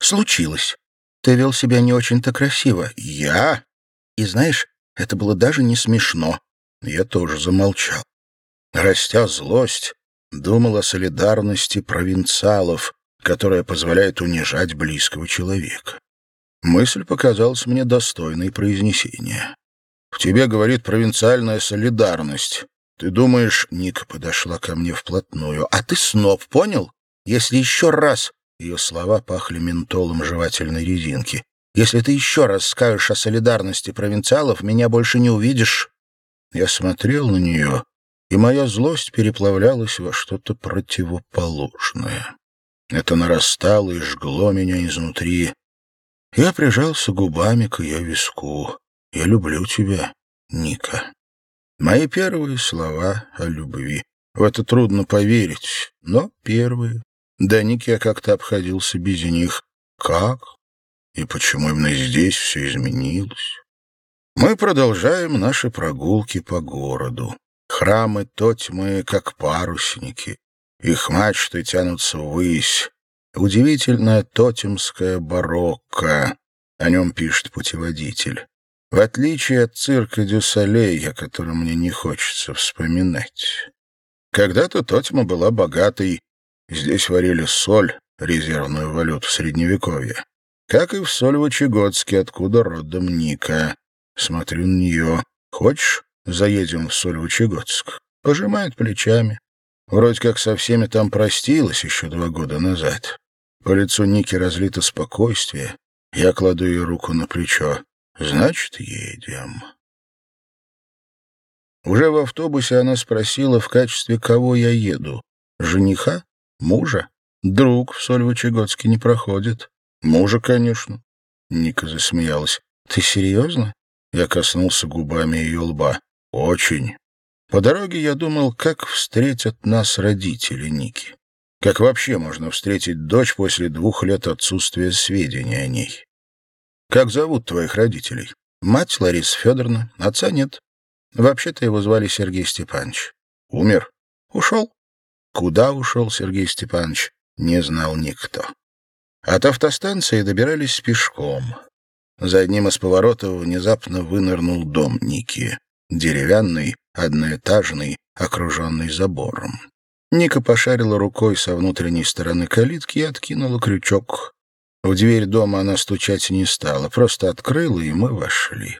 «Случилось. Ты вел себя не очень-то красиво. Я? И знаешь, это было даже не смешно. Я тоже замолчал. Растя злость, думал о солидарности провинциалов, которая позволяет унижать близкого человека. Мысль показалась мне достойной произнесения. «В тебе, — говорит, — провинциальная солидарность. Ты думаешь, Ника подошла ко мне вплотную, а ты сноб, понял? Если еще раз... Ее слова пахли ментолом жевательной резинки. Если ты еще раз скажешь о солидарности провинциалов, меня больше не увидишь. Я смотрел на нее, и моя злость переплавлялась во что-то противоположное. Это нарастало и жгло меня изнутри. Я прижался губами к ее виску. «Я люблю тебя, Ника». Мои первые слова о любви. В это трудно поверить, но первые. До Ники я как-то обходился без них. Как? И почему именно здесь все изменилось? Мы продолжаем наши прогулки по городу. Храмы Тотьмы, как парусники. Их мачты тянутся ввысь. Удивительная тотемская барокко. О нем пишет путеводитель. В отличие от цирка Дюсалей, о котором мне не хочется вспоминать. Когда-то Тотьма была богатой. Здесь варили соль, резервную валюту в Средневековье. Как и в Сольвычегодске, откуда родом Ника. Смотрю на нее. Хочешь, заедем в Сольвычегодск? Пожимает плечами. Вроде как со всеми там простилась еще два года назад. По лицу Ники разлито спокойствие. Я кладу ей руку на плечо. Значит, едем. Уже в автобусе она спросила, в качестве кого я еду. Жениха? Мужа? Друг в Сольвычегодске не проходит. Мужа, конечно. Ника засмеялась. Ты серьезно? Я коснулся губами ее лба. Очень. По дороге я думал, как встретят нас родители Ники. Как вообще можно встретить дочь после двух лет отсутствия сведений о ней? Как зовут твоих родителей? Мать Лариса Федоровна, отца нет. Вообще-то его звали Сергей Степанович. Умер? Ушел. Куда ушел Сергей Степанович, не знал никто. От автостанции добирались пешком. За одним из поворотов внезапно вынырнул дом Ники. Деревянный, одноэтажный, окруженный забором. Ника пошарила рукой со внутренней стороны калитки и откинула крючок. В дверь дома она стучать не стала, просто открыла, и мы вошли.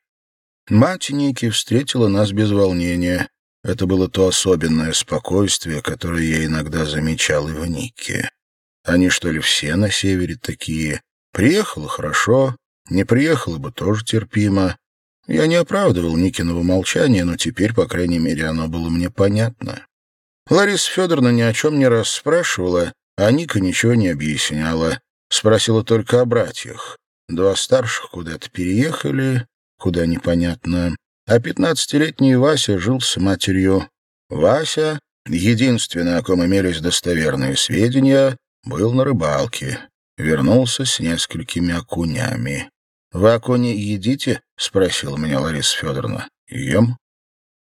Мать Ники встретила нас без волнения. Это было то особенное спокойствие, которое я иногда замечал и в Нике. Они, что ли, все на севере такие? Приехала хорошо, не приехала бы тоже терпимо. Я не оправдывал Никиного молчания, но теперь, по крайней мере, оно было мне понятно. Лариса Федоровна ни о чем не расспрашивала, а Ника ничего не объясняла. Спросила только о братьях. Два старших куда-то переехали, куда непонятно. А пятнадцатилетний Вася жил с матерью. Вася, единственный, о ком имелись достоверные сведения, был на рыбалке. Вернулся с несколькими окунями. «Вы окуни едите?» — спросила меня Лариса Федоровна. «Ем».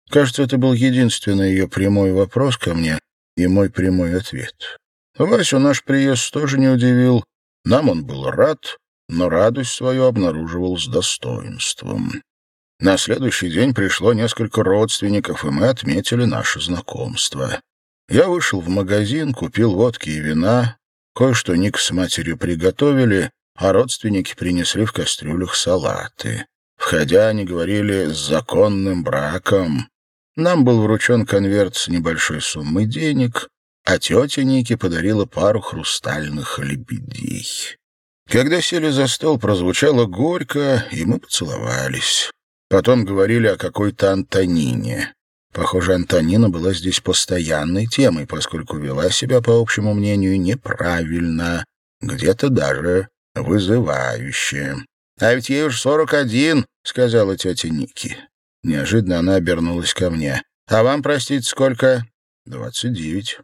Кажется, это был единственный ее прямой вопрос ко мне и мой прямой ответ. Васю наш приезд тоже не удивил. Нам он был рад, но радость свою обнаруживал с достоинством. На следующий день пришло несколько родственников, и мы отметили наше знакомство. Я вышел в магазин, купил водки и вина. Кое-что Ник с матерью приготовили, а родственники принесли в кастрюлях салаты. Входя, они говорили «с законным браком». Нам был вручен конверт с небольшой суммой денег, а тетя Ники подарила пару хрустальных лебедей. Когда сели за стол, прозвучало горько, и мы поцеловались. Потом говорили о какой-то Антонине. Похоже, Антонина была здесь постоянной темой, поскольку вела себя, по общему мнению, неправильно, где-то даже вызывающе. «А ведь ей уж сорок один», — сказала тетя Ники. Неожиданно она обернулась ко мне. «А вам, простите, сколько?» «Двадцать девять».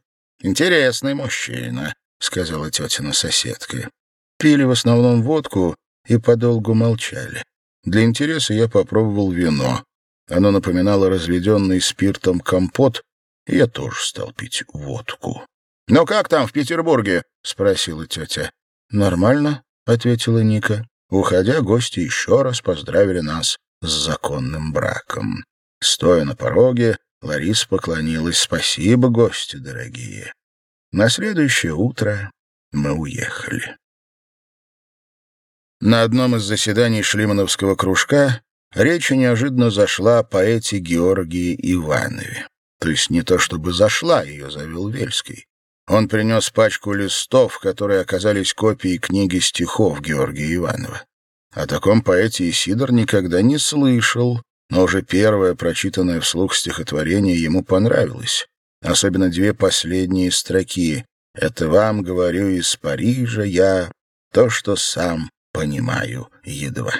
«Интересный мужчина», — сказала тетина соседка. Пили в основном водку и подолгу молчали. Для интереса я попробовал вино. Оно напоминало разведенный спиртом компот, и я тоже стал пить водку. «Ну как там в Петербурге?» — спросила тетя. «Нормально», — ответила Ника. Уходя, гости еще раз поздравили нас с законным браком. Стоя на пороге, Лариса поклонилась. «Спасибо, гости дорогие». На следующее утро мы уехали. На одном из заседаний Шлимановского кружка речь неожиданно зашла о поэте Георгии Иванове. То есть не то чтобы зашла, ее завел Вельский. Он принес пачку листов, которые оказались копией книги стихов Георгия Иванова. О таком поэте Исидор никогда не слышал, но уже первое прочитанное вслух стихотворение ему понравилось. Особенно две последние строки. «Это вам говорю из Парижа я, то, что сам понимаю едва».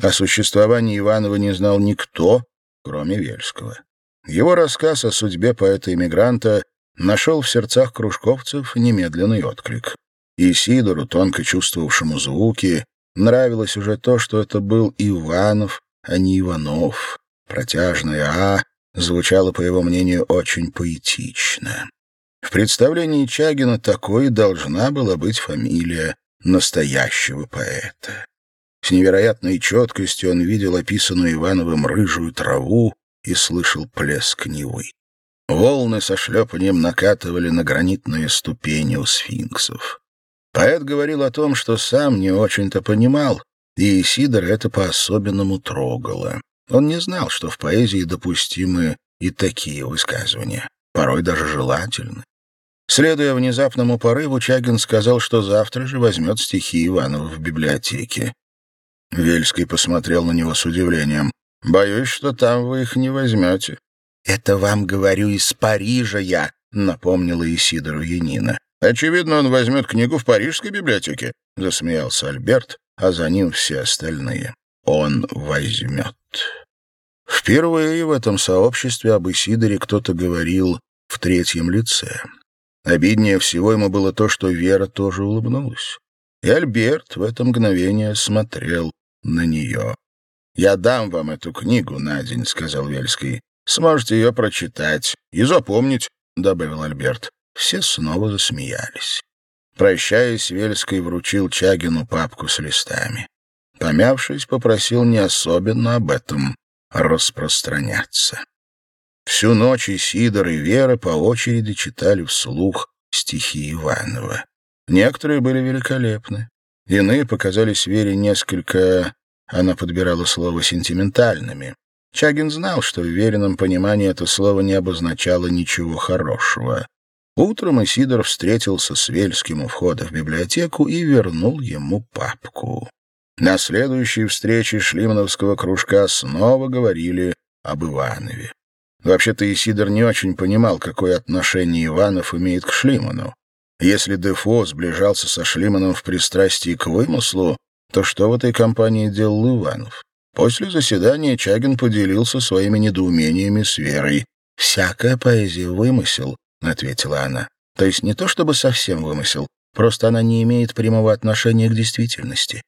О существовании Иванова не знал никто, кроме Вельского. Его рассказ о судьбе поэта-эмигранта нашел в сердцах кружковцев немедленный отклик. И Сидору, тонко чувствовавшему звуки, нравилось уже то, что это был Иванов, а не Иванов. Протяжное «а» звучало, по его мнению, очень поэтично. В представлении Чагина такой должна была быть фамилия настоящего поэта. С невероятной четкостью он видел описанную Ивановым рыжую траву и слышал плеск Невы. Волны со шлепанием накатывали на гранитные ступени у сфинксов. Поэт говорил о том, что сам не очень-то понимал, и Сидор это по-особенному трогало. Он не знал, что в поэзии допустимы и такие высказывания, порой даже желательны. Следуя внезапному порыву, Чагин сказал, что завтра же возьмет стихи Иванова в библиотеке. Вельский посмотрел на него с удивлением. «Боюсь, что там вы их не возьмете». «Это вам, говорю, из Парижа я», — напомнила Исидору Янина. «Очевидно, он возьмет книгу в парижской библиотеке», — засмеялся Альберт, а за ним все остальные. «Он возьмет». Впервые в этом сообществе об Исидоре кто-то говорил в третьем лице. Обиднее всего ему было то, что Вера тоже улыбнулась. И Альберт в это мгновение смотрел на нее. «Я дам вам эту книгу на день», — сказал Вельский. «Сможете ее прочитать и запомнить», — добавил Альберт. Все снова засмеялись. Прощаясь, Вельский вручил Чагину папку с листами. Помявшись, попросил не особенно об этом распространяться. Всю ночь и Сидор, и Вера по очереди читали вслух стихи Иванова. Некоторые были великолепны. Иные показались Вере несколько... Она подбирала слово «сентиментальными». Чагин знал, что в веренном понимании это слово не обозначало ничего хорошего. Утром Исидор встретился с Вельским у входа в библиотеку и вернул ему папку. На следующей встрече шлимановского кружка снова говорили об Иванове. Вообще-то Исидор не очень понимал, какое отношение Иванов имеет к Шлиману. Если Дефо сближался со Шлиманом в пристрастии к вымыслу, то что в этой компании делал Иванов? После заседания Чагин поделился своими недоумениями с Верой. «Всякая поэзия — вымысел», — ответила она. «То есть не то чтобы совсем вымысел, просто она не имеет прямого отношения к действительности».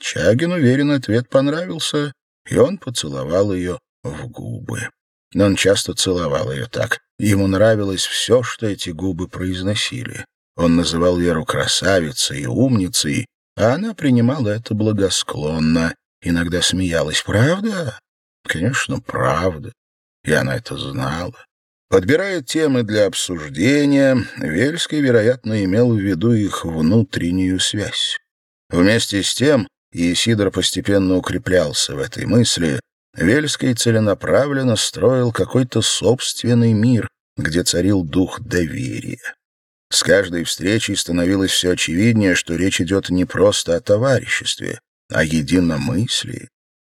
Чагин уверен, ответ понравился, и он поцеловал ее в губы. Но он часто целовал ее так. Ему нравилось все, что эти губы произносили. Он называл Веру красавицей и умницей, а она принимала это благосклонно, иногда смеялась. «Правда?» «Конечно, правда». И она это знала. Подбирая темы для обсуждения, Вельский, вероятно, имел в виду их внутреннюю связь. Вместе с тем, Исидор постепенно укреплялся в этой мысли, Вельский целенаправленно строил какой-то собственный мир, где царил дух доверия. С каждой встречей становилось все очевиднее, что речь идет не просто о товариществе, а о единомыслии.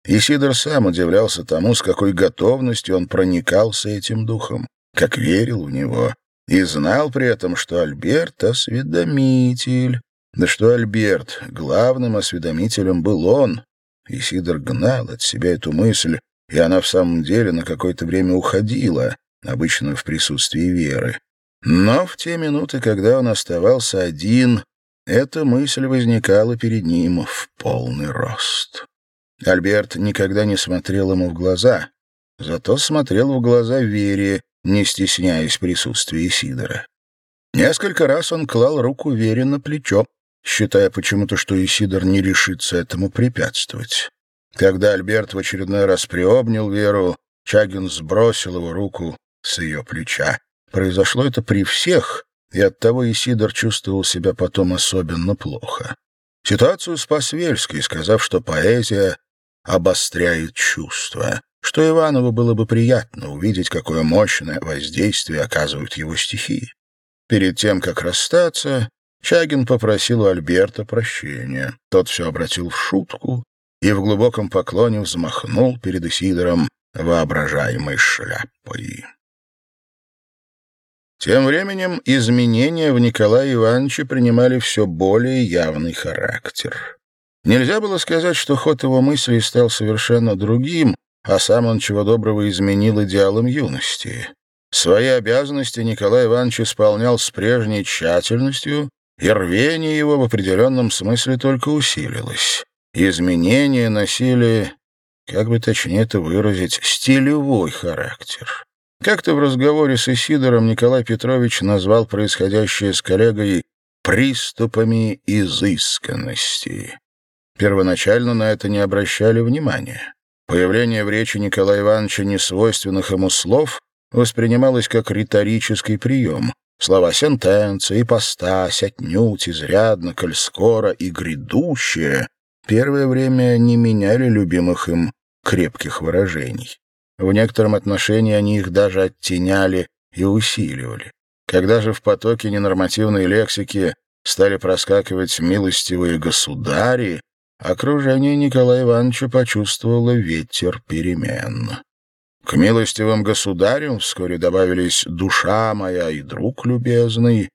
И Сидор сам удивлялся тому, с какой готовностью он проникался этим духом, как верил в него, и знал при этом, что Альберт — осведомитель, да что Альберт, главным осведомителем был он, Исидор гнал от себя эту мысль, и она в самом деле на какое-то время уходила, обычно в присутствии Веры. Но в те минуты, когда он оставался один, эта мысль возникала перед ним в полный рост. Альберт никогда не смотрел ему в глаза, зато смотрел в глаза Вере, не стесняясь присутствия Исидора. Несколько раз он клал руку Вере на плечо, считая почему-то, что Исидор не решится этому препятствовать. Когда Альберт в очередной раз приобнял Веру, Чагин сбросил его руку с ее плеча. Произошло это при всех, и оттого Исидор чувствовал себя потом особенно плохо. Ситуацию спас Вельский, сказав, что поэзия обостряет чувства, что Иванову было бы приятно увидеть, какое мощное воздействие оказывают его стихи. Перед тем, как расстаться, Чагин попросил у Альберта прощения. Тот все обратил в шутку и в глубоком поклоне взмахнул перед Исидором воображаемой шляпой. Тем временем изменения в Николае Ивановиче принимали все более явный характер. Нельзя было сказать, что ход его мыслей стал совершенно другим, а сам он чего доброго изменил идеалом юности. Свои обязанности Николай Иванович исполнял с прежней тщательностью, и рвение его в определенном смысле только усилилось. Изменения носили, как бы точнее это выразить, стилевой характер. Как-то в разговоре с Исидором Николай Петрович назвал происходящее с коллегой «приступами изысканности». Первоначально на это не обращали внимания. Появление в речи Николая Ивановича несвойственных ему слов воспринималось как риторический прием. Слова сентенция, ипостась, отнюдь, изрядно, коль скоро и грядущее первое время не меняли любимых им крепких выражений. В некотором отношении они их даже оттеняли и усиливали. Когда же в потоке ненормативной лексики стали проскакивать милостивые государи, окружение Николая Ивановича почувствовало ветер перемен. К милостивым государям вскоре добавились «душа моя» и «друг любезный».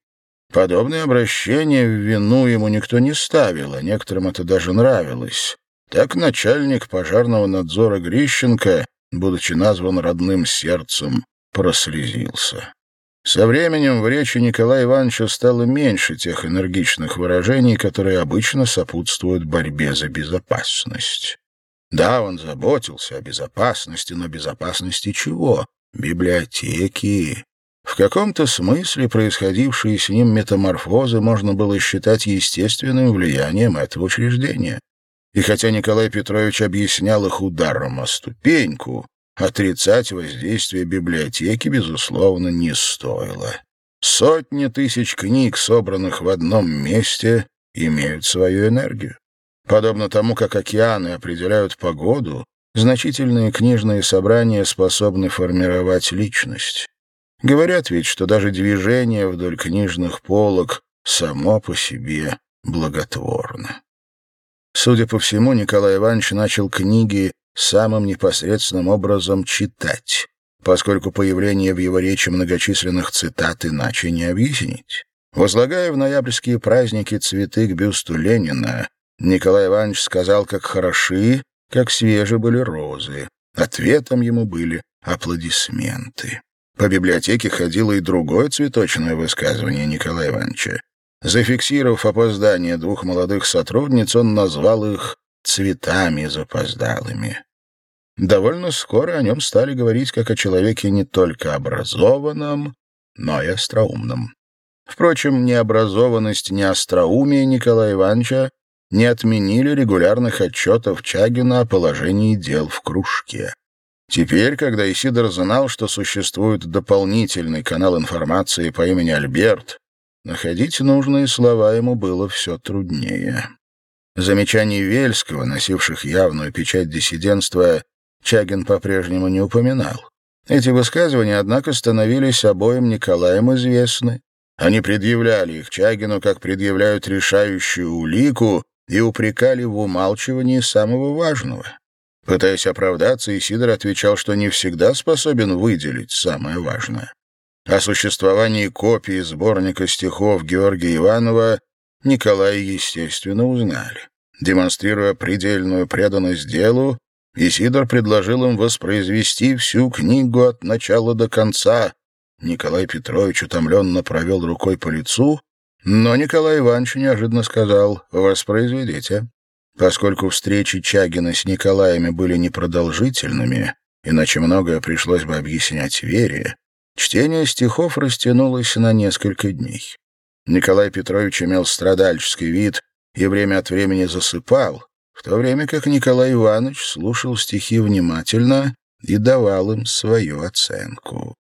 Подобное обращение в вину ему никто не ставил, а некоторым это даже нравилось. Так начальник пожарного надзора Грищенко, будучи назван родным сердцем, прослезился. Со временем в речи Николая Ивановича стало меньше тех энергичных выражений, которые обычно сопутствуют борьбе за безопасность. Да, он заботился о безопасности, но безопасности чего? Библиотеки. В каком-то смысле происходившие с ним метаморфозы можно было считать естественным влиянием этого учреждения. И хотя Николай Петрович объяснял их ударом о ступеньку, Отрицать воздействие библиотеки, безусловно, не стоило. Сотни тысяч книг, собранных в одном месте, имеют свою энергию. Подобно тому, как океаны определяют погоду, значительные книжные собрания способны формировать личность. Говорят ведь, что даже движение вдоль книжных полок само по себе благотворно. Судя по всему, Николай Иванович начал книги самым непосредственным образом читать, поскольку появление в его речи многочисленных цитат иначе не объяснить. Возлагая в ноябрьские праздники цветы к бюсту Ленина, Николай Иванович сказал, как хороши, как свежи были розы. Ответом ему были аплодисменты. По библиотеке ходило и другое цветочное высказывание Николая Ивановича. Зафиксировав опоздание двух молодых сотрудниц, он назвал их «цветами запоздалыми». Довольно скоро о нем стали говорить как о человеке не только образованном, но и остроумном. Впрочем, ни образованность, ни остроумие Николая Ивановича не отменили регулярных отчетов Чагина о положении дел в кружке. Теперь, когда Исидор знал, что существует дополнительный канал информации по имени Альберт, находить нужные слова ему было все труднее. Замечаний Вельского, носивших явную печать диссидентства, Чагин по-прежнему не упоминал. Эти высказывания, однако, становились обоим Николаем известны. Они предъявляли их Чагину, как предъявляют решающую улику, и упрекали в умалчивании самого важного. Пытаясь оправдаться, Исидор отвечал, что не всегда способен выделить самое важное. О существовании копии сборника стихов Георгия Иванова Николай, естественно, узнали. Демонстрируя предельную преданность делу, Исидор предложил им воспроизвести всю книгу от начала до конца. Николай Петрович утомленно провел рукой по лицу, но Николай Иванович неожиданно сказал «Воспроизведите». Поскольку встречи Чагина с Николаями были непродолжительными, иначе многое пришлось бы объяснять Вере, чтение стихов растянулось на несколько дней. Николай Петрович имел страдальческий вид и время от времени засыпал, в то время как Николай Иванович слушал стихи внимательно и давал им свою оценку.